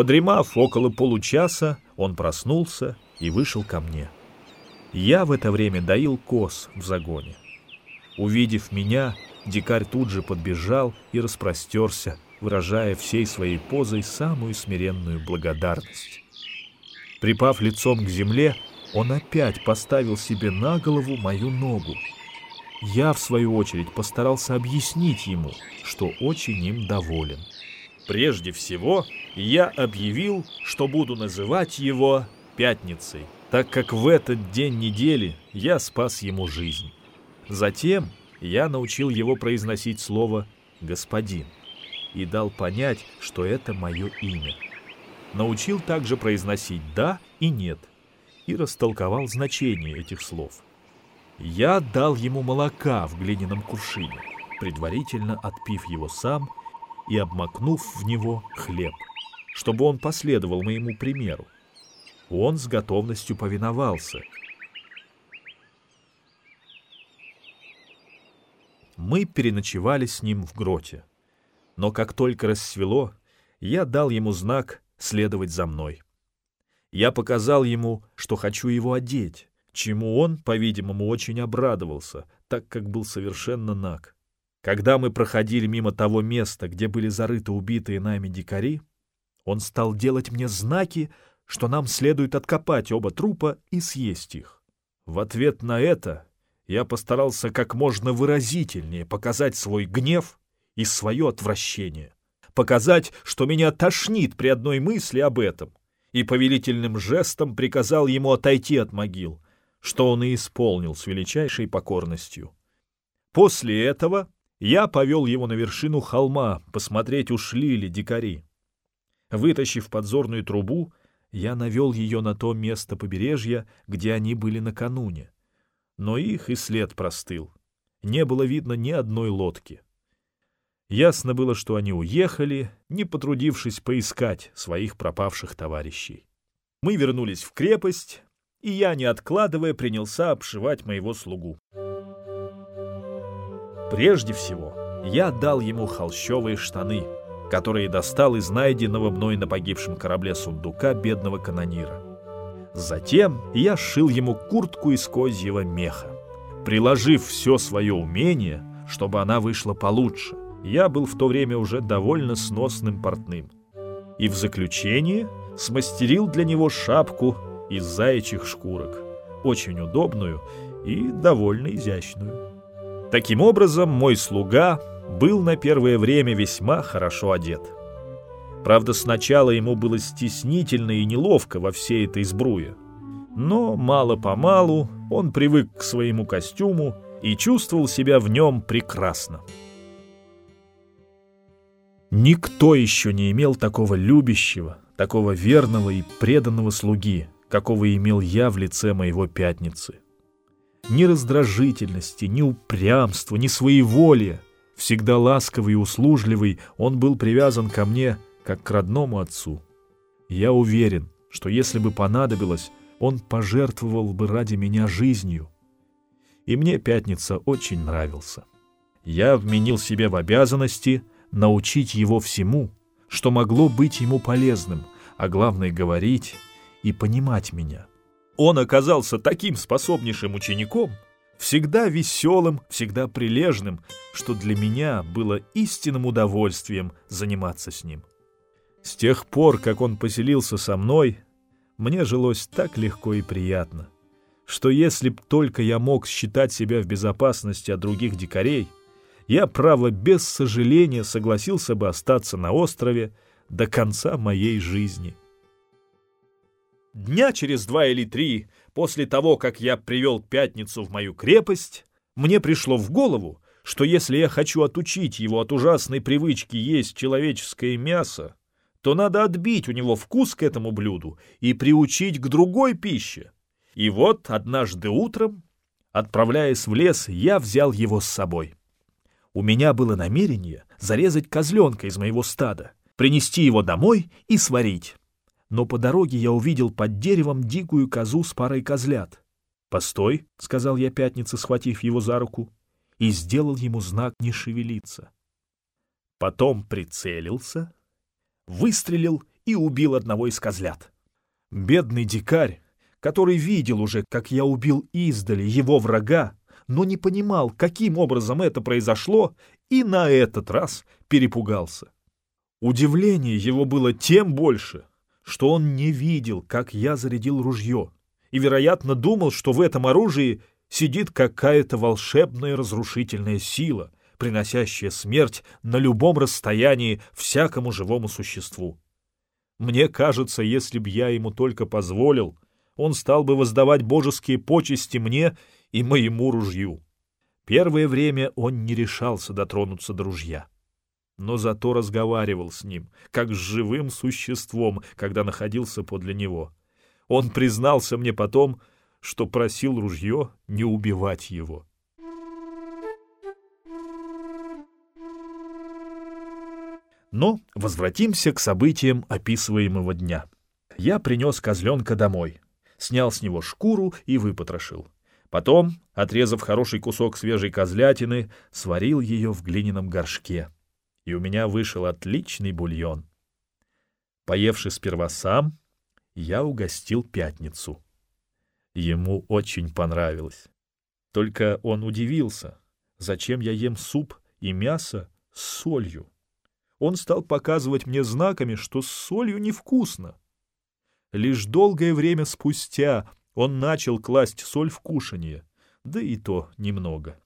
Подремав около получаса, он проснулся и вышел ко мне. Я в это время доил коз в загоне. Увидев меня, дикарь тут же подбежал и распростерся, выражая всей своей позой самую смиренную благодарность. Припав лицом к земле, он опять поставил себе на голову мою ногу. Я, в свою очередь, постарался объяснить ему, что очень им доволен. Прежде всего, я объявил, что буду называть его «пятницей», так как в этот день недели я спас ему жизнь. Затем я научил его произносить слово «господин» и дал понять, что это мое имя. Научил также произносить «да» и «нет» и растолковал значение этих слов. Я дал ему молока в глиняном кувшине, предварительно отпив его сам и обмакнув в него хлеб, чтобы он последовал моему примеру. Он с готовностью повиновался. Мы переночевали с ним в гроте. Но как только рассвело, я дал ему знак следовать за мной. Я показал ему, что хочу его одеть, чему он, по-видимому, очень обрадовался, так как был совершенно наг. Когда мы проходили мимо того места, где были зарыты убитые нами дикари, он стал делать мне знаки, что нам следует откопать оба трупа и съесть их. В ответ на это я постарался как можно выразительнее показать свой гнев и свое отвращение, показать, что меня тошнит при одной мысли об этом, и повелительным жестом приказал ему отойти от могил, что он и исполнил с величайшей покорностью. После этого я повел его на вершину холма посмотреть, ушли ли дикари. Вытащив подзорную трубу, я навел ее на то место побережья, где они были накануне. Но их и след простыл. Не было видно ни одной лодки. Ясно было, что они уехали, не потрудившись поискать своих пропавших товарищей. Мы вернулись в крепость, и я, не откладывая, принялся обшивать моего слугу. Прежде всего, я дал ему холщовые штаны, которые достал из найденного мной на погибшем корабле сундука бедного канонира. Затем я сшил ему куртку из козьего меха. Приложив все свое умение, чтобы она вышла получше, я был в то время уже довольно сносным портным. И в заключение смастерил для него шапку из заячьих шкурок, очень удобную и довольно изящную. Таким образом, мой слуга был на первое время весьма хорошо одет. Правда, сначала ему было стеснительно и неловко во всей этой сбруе. Но мало-помалу он привык к своему костюму и чувствовал себя в нем прекрасно. Никто еще не имел такого любящего, такого верного и преданного слуги, какого имел я в лице моего пятницы. Ни раздражительности, ни упрямства, ни своеволия. Всегда ласковый и услужливый, он был привязан ко мне, как к родному отцу. Я уверен, что если бы понадобилось, он пожертвовал бы ради меня жизнью. И мне Пятница очень нравился. Я вменил себе в обязанности научить его всему, что могло быть ему полезным, а главное — говорить и понимать меня. Он оказался таким способнейшим учеником, всегда веселым, всегда прилежным, что для меня было истинным удовольствием заниматься с ним. С тех пор, как он поселился со мной, мне жилось так легко и приятно, что если б только я мог считать себя в безопасности от других дикарей, я, право, без сожаления согласился бы остаться на острове до конца моей жизни. Дня через два или три после того, как я привел пятницу в мою крепость, мне пришло в голову, что если я хочу отучить его от ужасной привычки есть человеческое мясо, то надо отбить у него вкус к этому блюду и приучить к другой пище. И вот однажды утром, отправляясь в лес, я взял его с собой. У меня было намерение зарезать козленка из моего стада, принести его домой и сварить но по дороге я увидел под деревом дикую козу с парой козлят. «Постой», — сказал я пятнице, схватив его за руку, и сделал ему знак не шевелиться. Потом прицелился, выстрелил и убил одного из козлят. Бедный дикарь, который видел уже, как я убил издали его врага, но не понимал, каким образом это произошло, и на этот раз перепугался. Удивление его было тем больше, что он не видел, как я зарядил ружье, и, вероятно, думал, что в этом оружии сидит какая-то волшебная разрушительная сила, приносящая смерть на любом расстоянии всякому живому существу. Мне кажется, если б я ему только позволил, он стал бы воздавать божеские почести мне и моему ружью. Первое время он не решался дотронуться до ружья но зато разговаривал с ним, как с живым существом, когда находился подле него. Он признался мне потом, что просил ружье не убивать его. Но возвратимся к событиям описываемого дня. Я принес козленка домой, снял с него шкуру и выпотрошил. Потом, отрезав хороший кусок свежей козлятины, сварил ее в глиняном горшке и у меня вышел отличный бульон. Поевши сперва сам, я угостил пятницу. Ему очень понравилось. Только он удивился, зачем я ем суп и мясо с солью. Он стал показывать мне знаками, что с солью невкусно. Лишь долгое время спустя он начал класть соль в кушанье, да и то немного.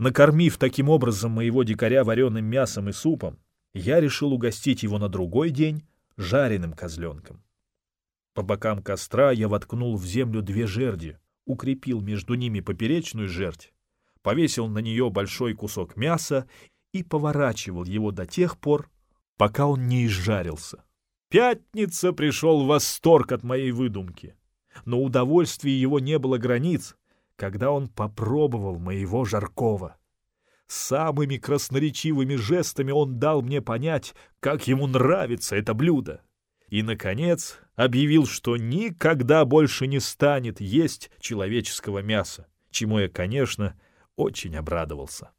Накормив таким образом моего дикаря вареным мясом и супом, я решил угостить его на другой день жареным козленком. По бокам костра я воткнул в землю две жерди, укрепил между ними поперечную жердь, повесил на нее большой кусок мяса и поворачивал его до тех пор, пока он не изжарился. Пятница пришел в восторг от моей выдумки, но удовольствия его не было границ, когда он попробовал моего жаркого. Самыми красноречивыми жестами он дал мне понять, как ему нравится это блюдо. И, наконец, объявил, что никогда больше не станет есть человеческого мяса, чему я, конечно, очень обрадовался.